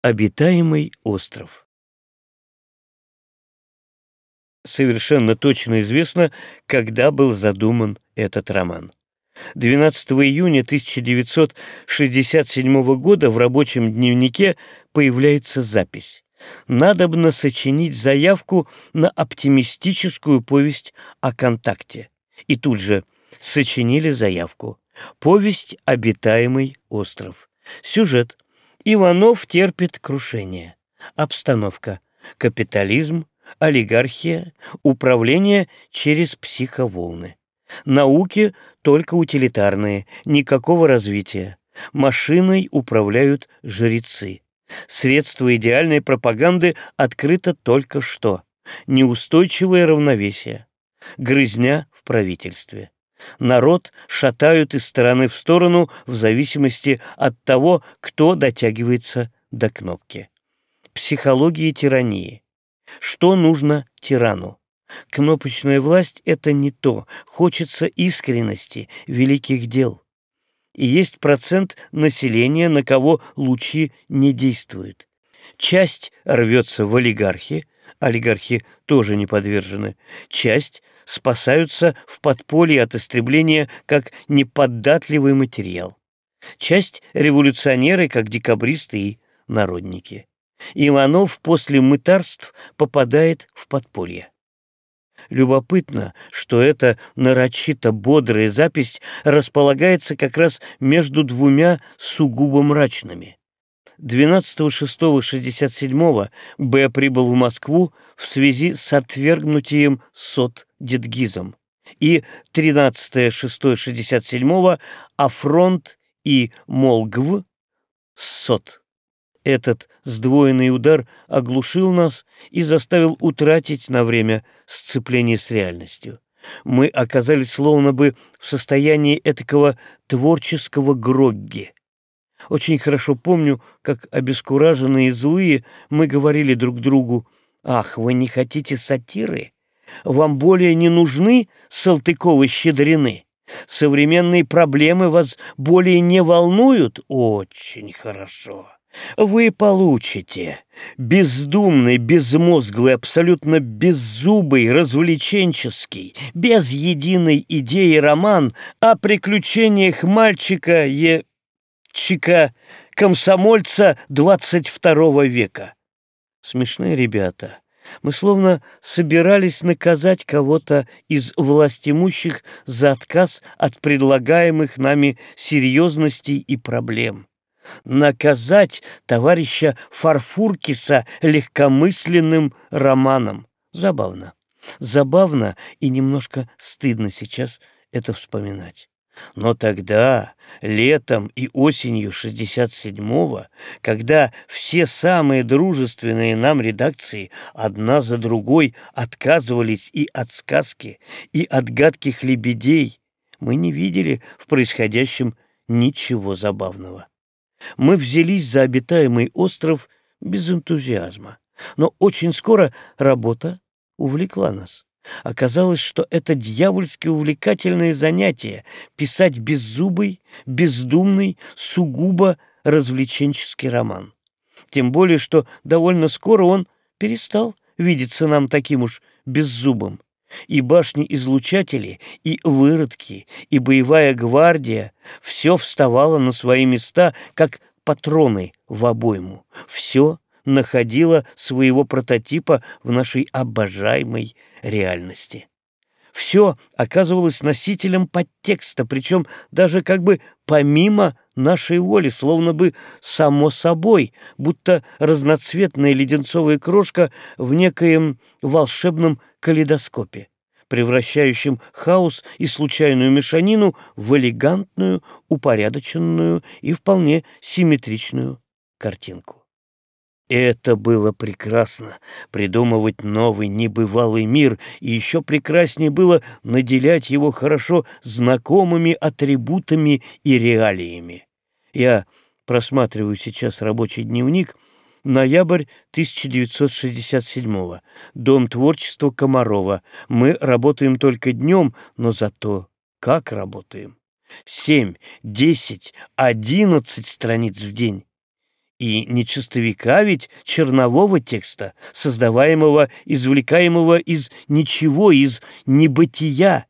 Обитаемый остров Совершенно точно известно, когда был задуман этот роман. 12 июня 1967 года в рабочем дневнике появляется запись. Надобно сочинить заявку на оптимистическую повесть о контакте. И тут же сочинили заявку. Повесть «Обитаемый остров». Сюжет. Иванов терпит крушение. Обстановка. Капитализм, олигархия, управление через психоволны. Науки только утилитарные, никакого развития. Машиной управляют жрецы. Средство идеальной пропаганды открыто только что. Неустойчивое равновесие. Грызня в правительстве. Народ шатают из стороны в сторону в зависимости от того, кто дотягивается до кнопки. Психология тирании. Что нужно тирану? Кнопочная власть — это не то. Хочется искренности, великих дел. И есть процент населения, на кого лучи не действуют. Часть рвется в олигархи, олигархи тоже не подвержены. Часть спасаются в подполье от истребления как неподатливый материал. Часть — революционеры, как декабристы и народники. Иванов после мытарств попадает в подполье. Любопытно, что эта нарочито бодрая запись располагается как раз между двумя сугубо мрачными. 12.06.67 Б. прибыл в Москву в связи с отвергнутием СОТ Детгизом и 13.06.67 афронт и МолГв СОТ. Этот сдвоенный удар оглушил нас и заставил утратить на время сцепление с реальностью. Мы оказались словно бы в состоянии этакого творческого грогги. Очень хорошо помню, как обескураженные и злые мы говорили друг другу, «Ах, вы не хотите сатиры? Вам более не нужны Салтыковы-щедрины? Современные проблемы вас более не волнуют? Очень хорошо. Вы получите бездумный, безмозглый, абсолютно беззубый, развлеченческий, без единой идеи роман о приключениях мальчика Е чика комсомольца 22 века. Смешные ребята. Мы словно собирались наказать кого-то из властимущих за отказ от предлагаемых нами серьезностей и проблем. Наказать товарища Фарфуркиса легкомысленным романом. Забавно. Забавно и немножко стыдно сейчас это вспоминать. Но тогда, летом и осенью 67-го, когда все самые дружественные нам редакции одна за другой отказывались и от сказки, и от гадких лебедей, мы не видели в происходящем ничего забавного. Мы взялись за обитаемый остров без энтузиазма, но очень скоро работа увлекла нас. Оказалось, что это дьявольски увлекательное занятие — писать беззубый, бездумный, сугубо развлеченческий роман. Тем более, что довольно скоро он перестал видеться нам таким уж беззубым. И башни-излучатели, и выродки, и боевая гвардия — все вставало на свои места, как патроны в обойму. Все находило своего прототипа в нашей обожаемой реальности. Все оказывалось носителем подтекста, причем даже как бы помимо нашей воли, словно бы само собой, будто разноцветная леденцовая крошка в некоем волшебном калейдоскопе, превращающем хаос и случайную мешанину в элегантную, упорядоченную и вполне симметричную картинку. Это было прекрасно — придумывать новый, небывалый мир, и еще прекраснее было наделять его хорошо знакомыми атрибутами и реалиями. Я просматриваю сейчас рабочий дневник, ноябрь 1967 Дом творчества Комарова. Мы работаем только днем, но зато как работаем. Семь, десять, одиннадцать страниц в день и не чистовика ведь чернового текста, создаваемого, извлекаемого из ничего, из небытия.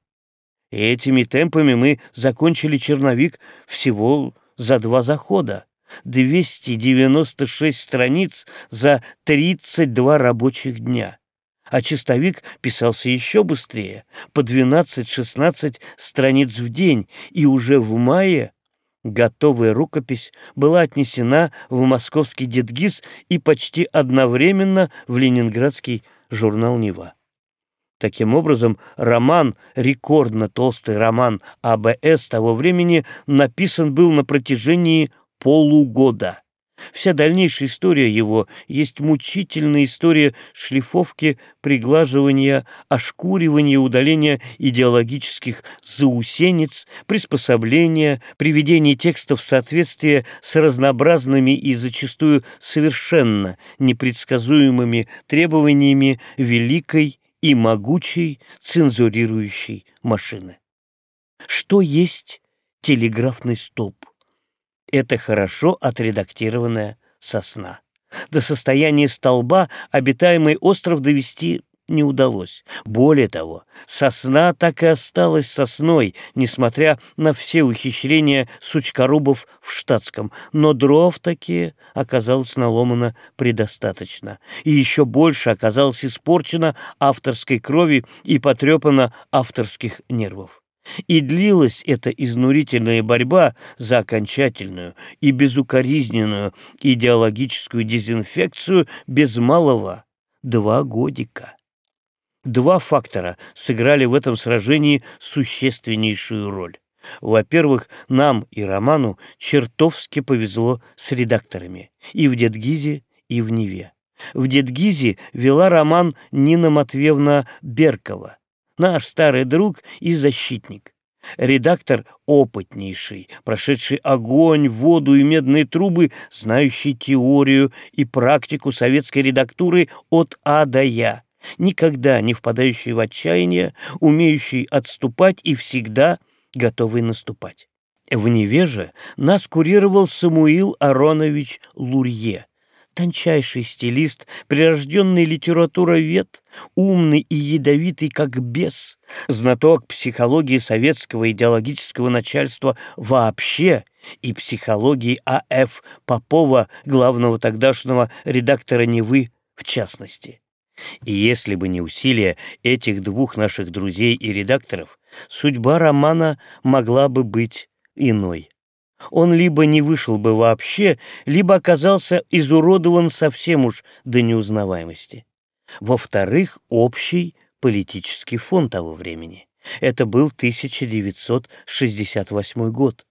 И этими темпами мы закончили черновик всего за два захода. 296 страниц за 32 рабочих дня. А чистовик писался еще быстрее, по 12-16 страниц в день, и уже в мае готовая рукопись была отнесена в московский Дедгиз и почти одновременно в ленинградский журнал «Нева». Таким образом, роман, рекордно толстый роман АБС того времени, написан был на протяжении полугода. Вся дальнейшая история его есть мучительная история шлифовки, приглаживания, ошкуривания, удаления идеологических заусенец, приспособления, приведения текстов в соответствие с разнообразными и зачастую совершенно непредсказуемыми требованиями великой и могучей цензурирующей машины. Что есть телеграфный столб? Это хорошо отредактированная сосна. До состояния столба обитаемый остров довести не удалось. Более того, сосна так и осталась сосной, несмотря на все ухищрения сучкорубов в штатском, но дров такие оказалось наломано предостаточно, и еще больше оказалось испорчено авторской крови и потрепано авторских нервов. И длилась эта изнурительная борьба за окончательную и безукоризненную идеологическую дезинфекцию без малого два годика. Два фактора сыграли в этом сражении существеннейшую роль. Во-первых, нам и Роману чертовски повезло с редакторами и в Дедгизе, и в Неве. В Дедгизе вела роман Нина Матвеевна Беркова, наш старый друг и защитник. Редактор опытнейший, прошедший огонь, воду и медные трубы, знающий теорию и практику советской редактуры от А до Я, никогда не впадающий в отчаяние, умеющий отступать и всегда готовый наступать. В Невеже нас курировал Самуил Аронович Лурье, тончайший стилист, прирожденный литературовед, умный и ядовитый как бес, знаток психологии советского идеологического начальства вообще и психологии А.Ф. Попова, главного тогдашнего редактора «Невы» в частности. И если бы не усилия этих двух наших друзей и редакторов, судьба романа могла бы быть иной он либо не вышел бы вообще, либо оказался изуродован совсем уж до неузнаваемости. Во-вторых, общий политический фон того времени. Это был 1968 год,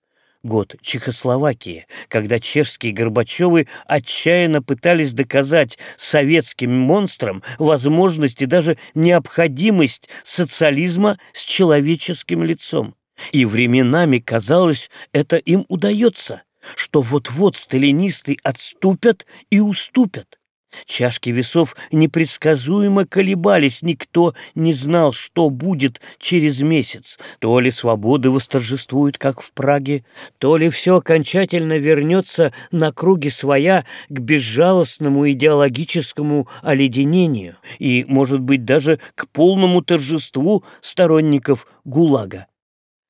год Чехословакии, когда чешские Горбачевы отчаянно пытались доказать советским монстрам возможность и даже необходимость социализма с человеческим лицом. И временами казалось, это им удается, что вот-вот сталинисты отступят и уступят. Чашки весов непредсказуемо колебались, никто не знал, что будет через месяц. То ли свобода восторжествует, как в Праге, то ли все окончательно вернется на круги своя к безжалостному идеологическому оледенению и, может быть, даже к полному торжеству сторонников ГУЛАГа.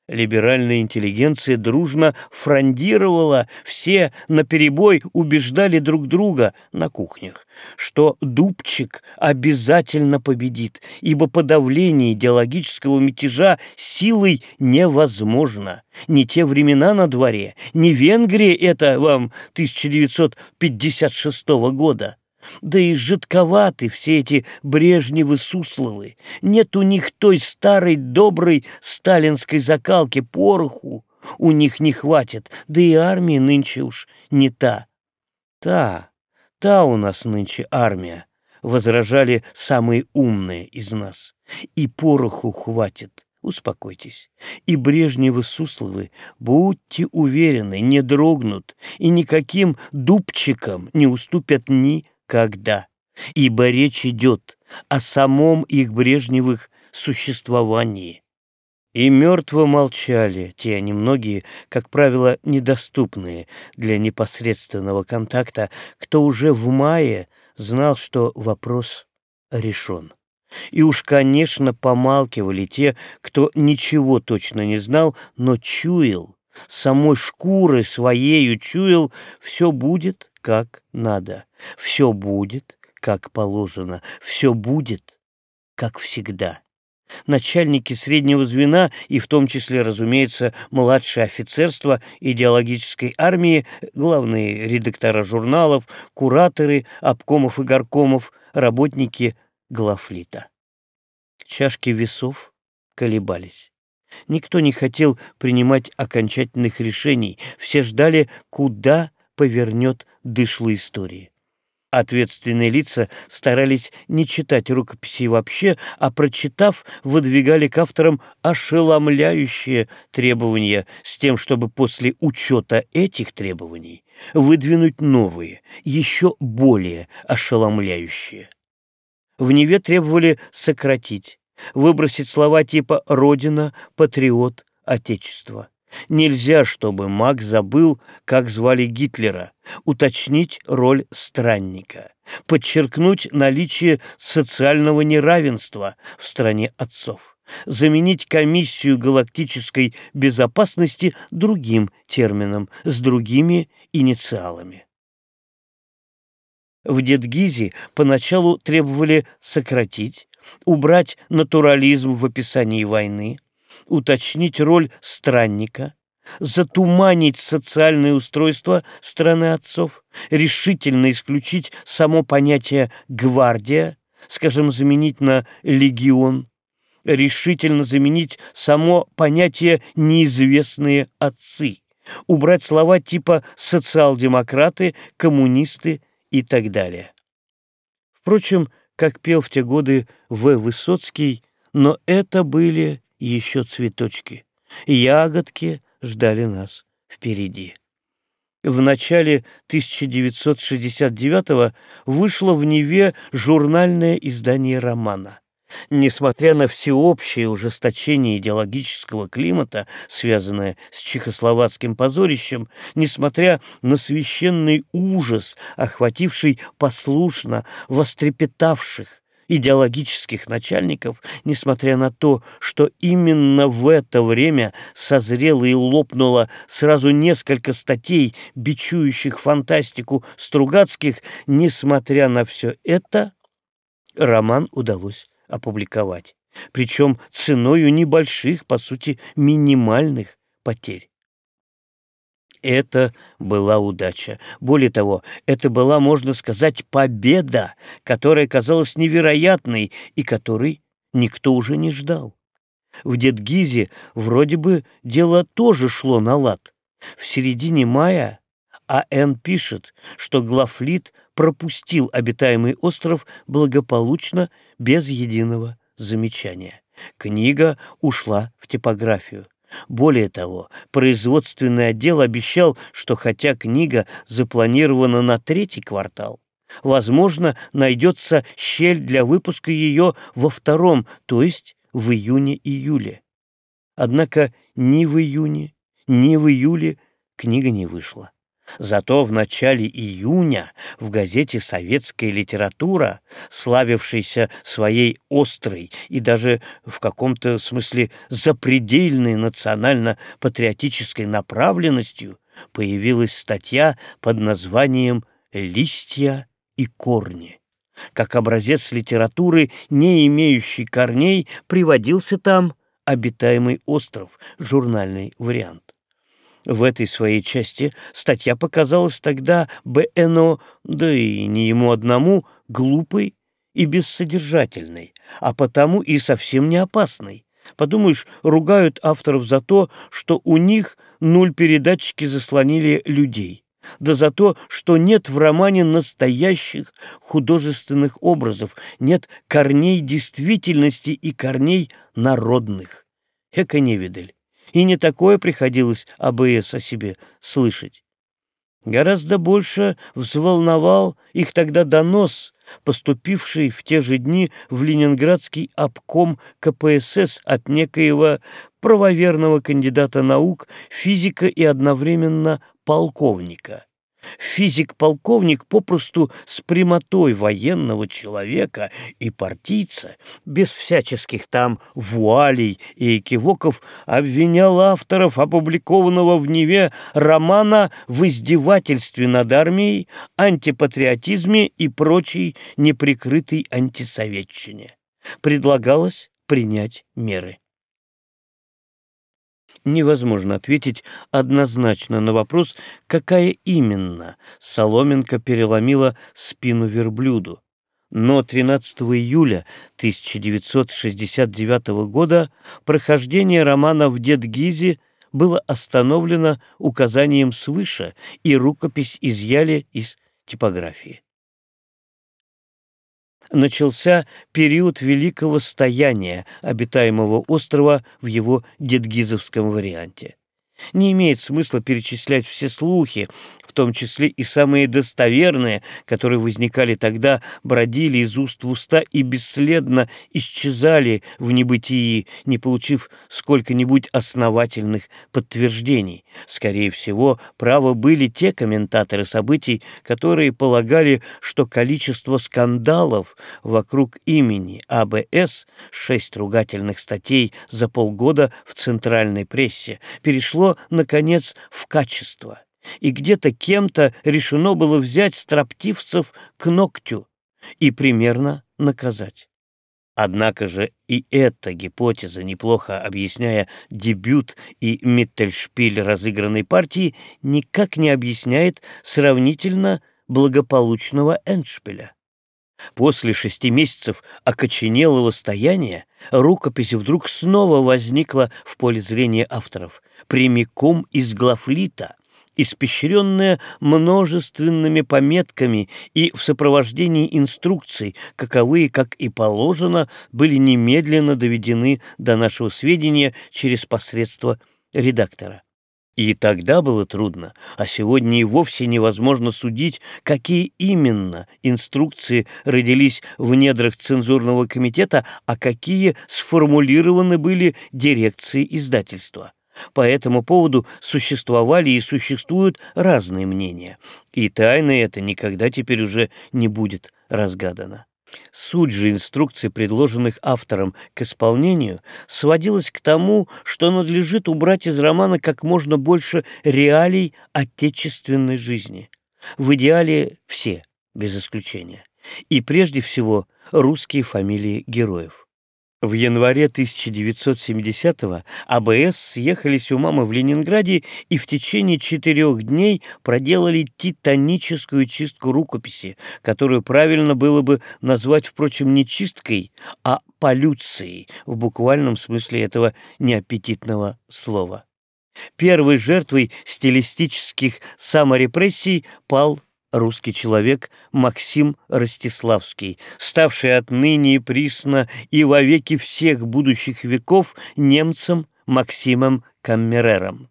Либеральная интеллигенция дружно фрондировала, все наперебой убеждали друг друга на кухнях, что Дубчик обязательно победит, ибо подавление идеологического мятежа силой невозможно. Не те времена на дворе, не Венгрия это вам 1956 года. Да и жидковаты все эти Брежневы-Сусловы. Нет у них той старой доброй сталинской закалки пороху. У них не хватит, да и армия нынче уж не та. Та, та у нас нынче армия, возражали самые умные из нас. И пороху хватит. Успокойтесь. И Брежневы-Сусловы, будьте уверены, не дрогнут и никаким дубчикам не уступят ни когда, ибо речь идет о самом их Брежневых существовании. И мертво молчали те немногие, как правило, недоступные для непосредственного контакта, кто уже в мае знал, что вопрос решен. И уж, конечно, помалкивали те, кто ничего точно не знал, но чуял, самой шкуры своею чуял, все будет как надо, все будет как положено, все будет как всегда. Начальники среднего звена и в том числе, разумеется, младшее офицерство идеологической армии, главные редактора журналов, кураторы, обкомов и горкомов, работники главлита. Чашки весов колебались. Никто не хотел принимать окончательных решений, все ждали, куда повернет дышло истории. Ответственные лица старались не читать рукописи вообще, а прочитав, выдвигали к авторам ошеломляющие требования с тем, чтобы после учета этих требований выдвинуть новые, еще более ошеломляющие. В Неве требовали сократить, выбросить слова типа «родина», «патриот», «отечество». Нельзя, чтобы маг забыл, как звали Гитлера, уточнить роль странника, подчеркнуть наличие социального неравенства в стране отцов, заменить комиссию галактической безопасности другим термином с другими инициалами. В Дедгизе поначалу требовали сократить, убрать натурализм в описании войны, уточнить роль странника, затуманить социальное устройство страны отцов, решительно исключить само понятие «гвардия», скажем, заменить на «легион», решительно заменить само понятие «неизвестные отцы», убрать слова типа «социал-демократы», «коммунисты» и так далее. Впрочем, как пел в те годы В. Высоцкий, но это были еще цветочки. Ягодки ждали нас впереди. В начале 1969 вышло в Неве журнальное издание романа. Несмотря на всеобщее ужесточение идеологического климата, связанное с чехословацким позорищем, несмотря на священный ужас, охвативший послушно вострепетавших идеологических начальников, несмотря на то, что именно в это время созрело и лопнуло сразу несколько статей, бичующих фантастику Стругацких, несмотря на все это, роман удалось опубликовать, причем ценою небольших, по сути, минимальных потерь. Это была удача. Более того, это была, можно сказать, победа, которая казалась невероятной и которой никто уже не ждал. В Дедгизе вроде бы дело тоже шло на лад. В середине мая А.Н. пишет, что Глафлит пропустил обитаемый остров благополучно, без единого замечания. Книга ушла в типографию. Более того, производственный отдел обещал, что хотя книга запланирована на третий квартал, возможно, найдется щель для выпуска ее во втором, то есть в июне-июле. Однако ни в июне, ни в июле книга не вышла. Зато в начале июня в газете «Советская литература», славившейся своей острой и даже в каком-то смысле запредельной национально-патриотической направленностью, появилась статья под названием «Листья и корни». Как образец литературы, не имеющий корней, приводился там «Обитаемый остров», журнальный вариант. В этой своей части статья показалась тогда Б.Н.О., да и не ему одному, глупой и бессодержательной, а потому и совсем не опасной. Подумаешь, ругают авторов за то, что у них нуль передатчики заслонили людей, да за то, что нет в романе настоящих художественных образов, нет корней действительности и корней народных. Эко невидаль и не такое приходилось АБС о себе слышать. Гораздо больше взволновал их тогда донос, поступивший в те же дни в Ленинградский обком КПСС от некоего правоверного кандидата наук, физика и одновременно полковника. Физик-полковник попросту с прямотой военного человека и партийца, без всяческих там вуалей и экивоков, обвинял авторов опубликованного в Неве романа в издевательстве над армией, антипатриотизме и прочей неприкрытой антисоветчине. Предлагалось принять меры невозможно ответить однозначно на вопрос, какая именно соломинка переломила спину верблюду. Но 13 июля 1969 года прохождение романа в Дедгизе было остановлено указанием свыше, и рукопись изъяли из типографии начался период великого стояния обитаемого острова в его дедгизовском варианте. Не имеет смысла перечислять все слухи, том числе и самые достоверные, которые возникали тогда, бродили из уст в уста и бесследно исчезали в небытии, не получив сколько-нибудь основательных подтверждений. Скорее всего, право были те комментаторы событий, которые полагали, что количество скандалов вокруг имени АБС, шесть ругательных статей за полгода в центральной прессе, перешло, наконец, в качество и где-то кем-то решено было взять строптивцев к ногтю и примерно наказать. Однако же и эта гипотеза, неплохо объясняя дебют и Миттельшпиль разыгранной партии, никак не объясняет сравнительно благополучного эндшпиля. После шести месяцев окоченелого стояния рукопись вдруг снова возникла в поле зрения авторов, прямиком из главлита, испещренная множественными пометками и в сопровождении инструкций, каковые, как и положено, были немедленно доведены до нашего сведения через посредство редактора. И тогда было трудно, а сегодня и вовсе невозможно судить, какие именно инструкции родились в недрах цензурного комитета, а какие сформулированы были дирекцией издательства. По этому поводу существовали и существуют разные мнения, и тайна эта никогда теперь уже не будет разгадана. Суть же инструкций, предложенных автором к исполнению, сводилась к тому, что надлежит убрать из романа как можно больше реалий отечественной жизни. В идеале все, без исключения. И прежде всего русские фамилии героев. В январе 1970-го АБС съехались у мамы в Ленинграде и в течение четырех дней проделали титаническую чистку рукописи, которую правильно было бы назвать, впрочем, не чисткой, а полюцией в буквальном смысле этого неаппетитного слова. Первой жертвой стилистических саморепрессий пал русский человек Максим Ростиславский, ставший отныне и присно и во веки всех будущих веков немцем Максимом Каммерером.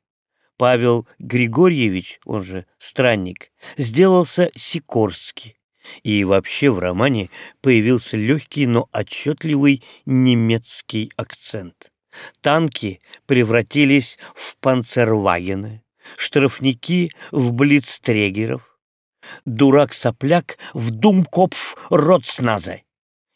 Павел Григорьевич, он же Странник, сделался Сикорский. И вообще в романе появился легкий, но отчетливый немецкий акцент. Танки превратились в панцервагены, штрафники — в блицтрегеров, дурак-сопляк в думкопф Ротсназе.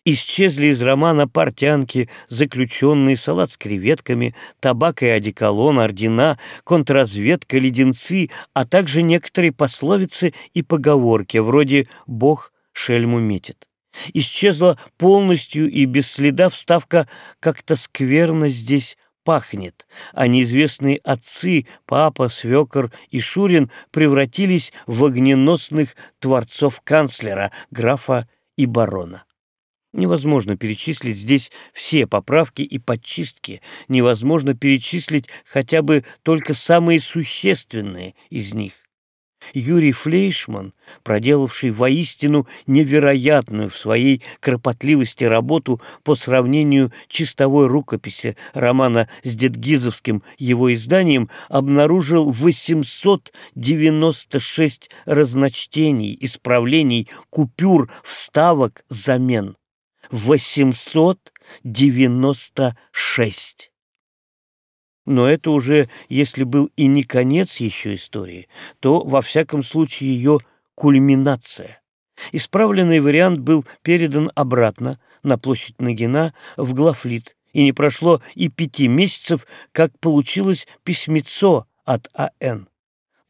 Исчезли из романа портянки, заключенные салат с креветками, табак и одеколон, ордена, контрразведка, леденцы, а также некоторые пословицы и поговорки, вроде «Бог шельму метит». Исчезла полностью и без следа вставка «Как-то скверно здесь пахнет, а неизвестные отцы, папа, свекор и Шурин превратились в огненосных творцов канцлера, графа и барона. Невозможно перечислить здесь все поправки и подчистки, невозможно перечислить хотя бы только самые существенные из них. Юрий Флейшман, проделавший воистину невероятную в своей кропотливости работу по сравнению чистовой рукописи романа с Дедгизовским его изданием, обнаружил 896 разночтений, исправлений, купюр, вставок, замен. 896! Но это уже, если был и не конец еще истории, то, во всяком случае, ее кульминация. Исправленный вариант был передан обратно на площадь Нагина в Глафлит, и не прошло и пяти месяцев, как получилось письмецо от А.Н.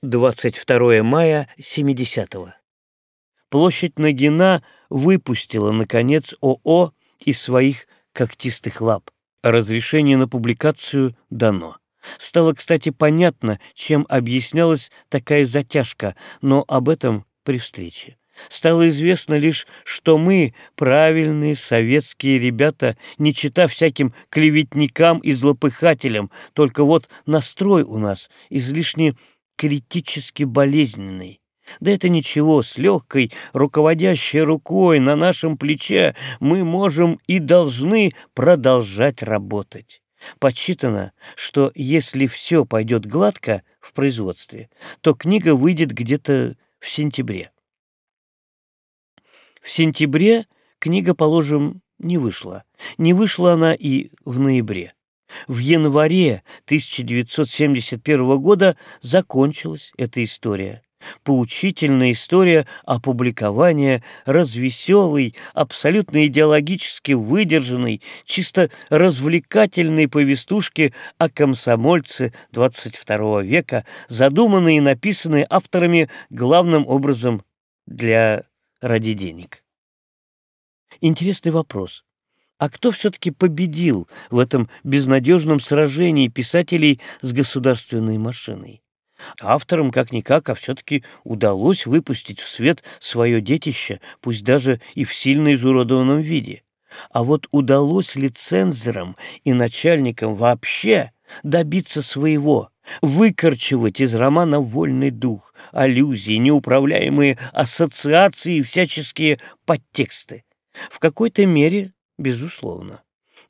22 мая 70-го. Площадь Нагина выпустила, наконец, ОО из своих когтистых лап. Разрешение на публикацию дано. Стало, кстати, понятно, чем объяснялась такая затяжка, но об этом при встрече. Стало известно лишь, что мы, правильные советские ребята, не чита всяким клеветникам и злопыхателям, только вот настрой у нас излишне критически болезненный. Да это ничего, с легкой, руководящей рукой на нашем плече мы можем и должны продолжать работать. Подсчитано, что если все пойдет гладко в производстве, то книга выйдет где-то в сентябре. В сентябре книга, положим, не вышла. Не вышла она и в ноябре. В январе 1971 года закончилась эта история. Поучительная история опубликования развеселой, абсолютно идеологически выдержанной, чисто развлекательной повестушки о комсомольце XXII века, задуманной и написанной авторами главным образом для ради денег. Интересный вопрос. А кто все-таки победил в этом безнадежном сражении писателей с государственной машиной? Авторам как-никак, а все-таки удалось выпустить в свет свое детище, пусть даже и в сильно изуродованном виде. А вот удалось ли цензорам и начальникам вообще добиться своего, выкорчевать из романа вольный дух, аллюзии, неуправляемые ассоциации и всяческие подтексты? В какой-то мере, безусловно.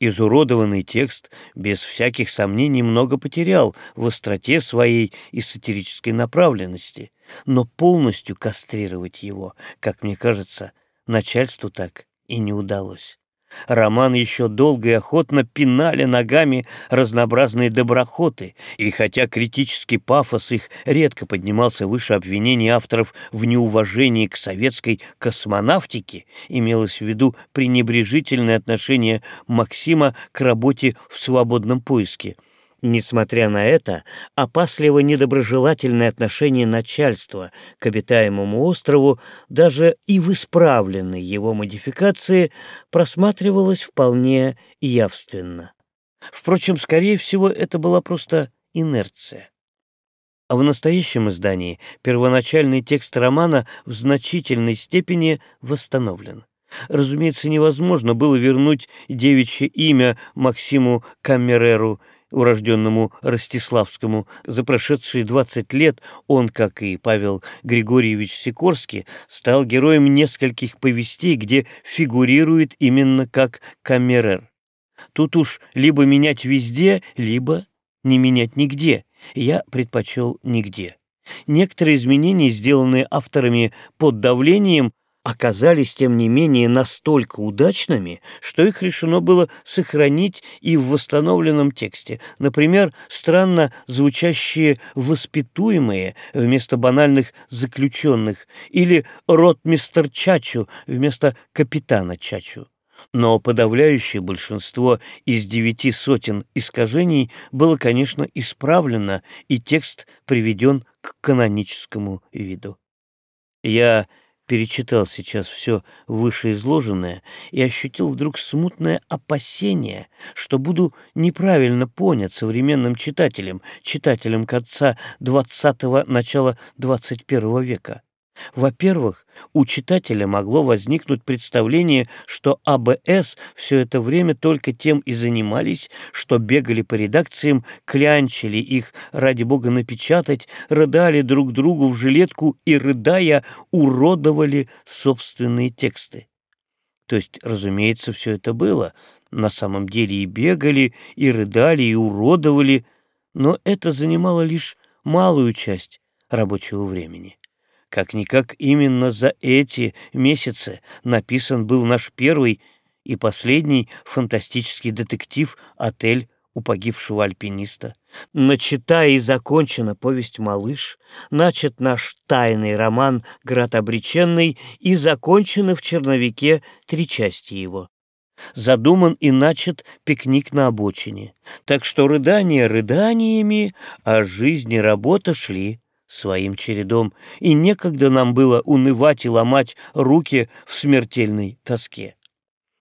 Изуродованный текст, без всяких сомнений, много потерял в остроте своей и сатирической направленности, но полностью кастрировать его, как мне кажется, начальству так и не удалось. Роман еще долго и охотно пинали ногами разнообразные доброхоты, и хотя критический пафос их редко поднимался выше обвинений авторов в неуважении к советской космонавтике, имелось в виду пренебрежительное отношение Максима к работе в свободном поиске – Несмотря на это, опасливо недоброжелательное отношение начальства к обитаемому острову даже и в исправленной его модификации просматривалось вполне явственно. Впрочем, скорее всего, это была просто инерция. А в настоящем издании первоначальный текст романа в значительной степени восстановлен. Разумеется, невозможно было вернуть девичье имя Максиму Камереру урожденному Ростиславскому. За прошедшие 20 лет он, как и Павел Григорьевич Сикорский, стал героем нескольких повестей, где фигурирует именно как камерер. Тут уж либо менять везде, либо не менять нигде. Я предпочел нигде. Некоторые изменения, сделанные авторами под давлением, оказались, тем не менее, настолько удачными, что их решено было сохранить и в восстановленном тексте. Например, странно звучащие «воспитуемые» вместо банальных «заключенных» или «ротмистер Чачу» вместо «капитана Чачу». Но подавляющее большинство из девяти сотен искажений было, конечно, исправлено, и текст приведен к каноническому виду. Я перечитал сейчас все вышеизложенное и ощутил вдруг смутное опасение, что буду неправильно понят современным читателем, читателем конца XX – начала XXI века. Во-первых, у читателя могло возникнуть представление, что АБС все это время только тем и занимались, что бегали по редакциям, клянчили их, ради бога, напечатать, рыдали друг другу в жилетку и, рыдая, уродовали собственные тексты. То есть, разумеется, все это было. На самом деле и бегали, и рыдали, и уродовали, но это занимало лишь малую часть рабочего времени. Как-никак именно за эти месяцы написан был наш первый и последний фантастический детектив «Отель у погибшего альпиниста». Начата и закончена повесть «Малыш», начат наш тайный роман «Град обреченный» и закончены в черновике три части его. Задуман и начат пикник на обочине. Так что рыдания рыданиями, а жизнь и работа шли своим чередом, и некогда нам было унывать и ломать руки в смертельной тоске.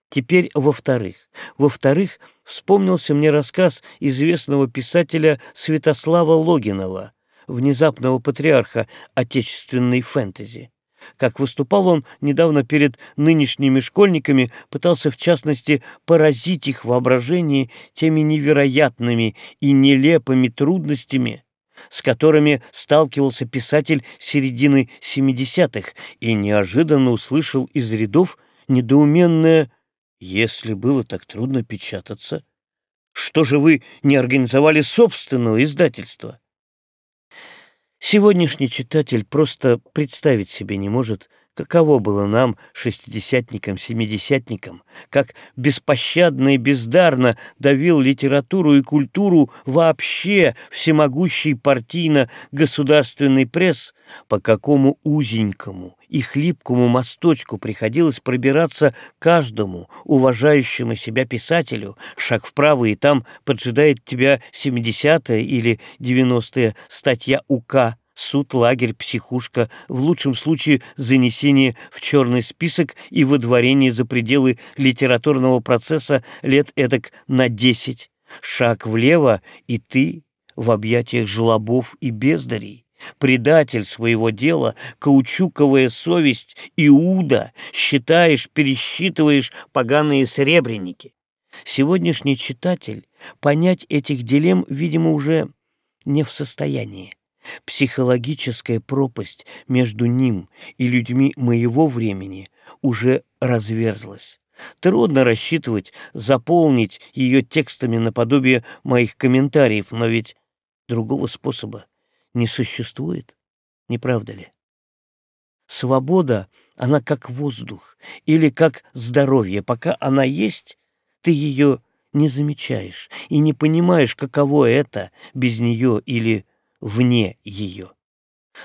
Теперь во-вторых. Во-вторых, вспомнился мне рассказ известного писателя Святослава Логинова, внезапного патриарха отечественной фэнтези. Как выступал он недавно перед нынешними школьниками, пытался в частности поразить их воображение теми невероятными и нелепыми трудностями, с которыми сталкивался писатель середины 70-х и неожиданно услышал из рядов недоуменное «Если было так трудно печататься, что же вы не организовали собственного издательства?» Сегодняшний читатель просто представить себе не может, Каково было нам, шестидесятникам, семидесятникам, как беспощадно и бездарно давил литературу и культуру вообще всемогущий партийно-государственный пресс, по какому узенькому и хлипкому мосточку приходилось пробираться каждому уважающему себя писателю, шаг вправо, и там поджидает тебя семидесятая или девяностая статья УК суд, лагерь, психушка, в лучшем случае занесение в черный список и выдворение за пределы литературного процесса лет эдак на десять. Шаг влево, и ты в объятиях жлобов и бездарей. Предатель своего дела, каучуковая совесть, Иуда, считаешь, пересчитываешь поганые сребреники. Сегодняшний читатель понять этих дилемм, видимо, уже не в состоянии. Психологическая пропасть между ним и людьми моего времени уже разверзлась. Трудно рассчитывать заполнить ее текстами наподобие моих комментариев, но ведь другого способа не существует, не правда ли? Свобода, она как воздух или как здоровье. Пока она есть, ты ее не замечаешь и не понимаешь, каково это без нее или вне ее.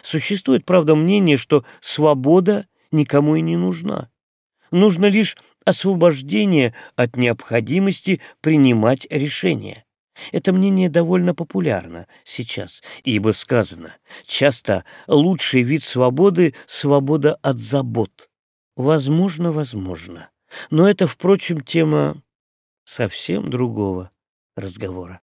Существует, правда, мнение, что свобода никому и не нужна. Нужно лишь освобождение от необходимости принимать решения. Это мнение довольно популярно сейчас, ибо сказано, часто лучший вид свободы — свобода от забот. Возможно, возможно. Но это, впрочем, тема совсем другого разговора.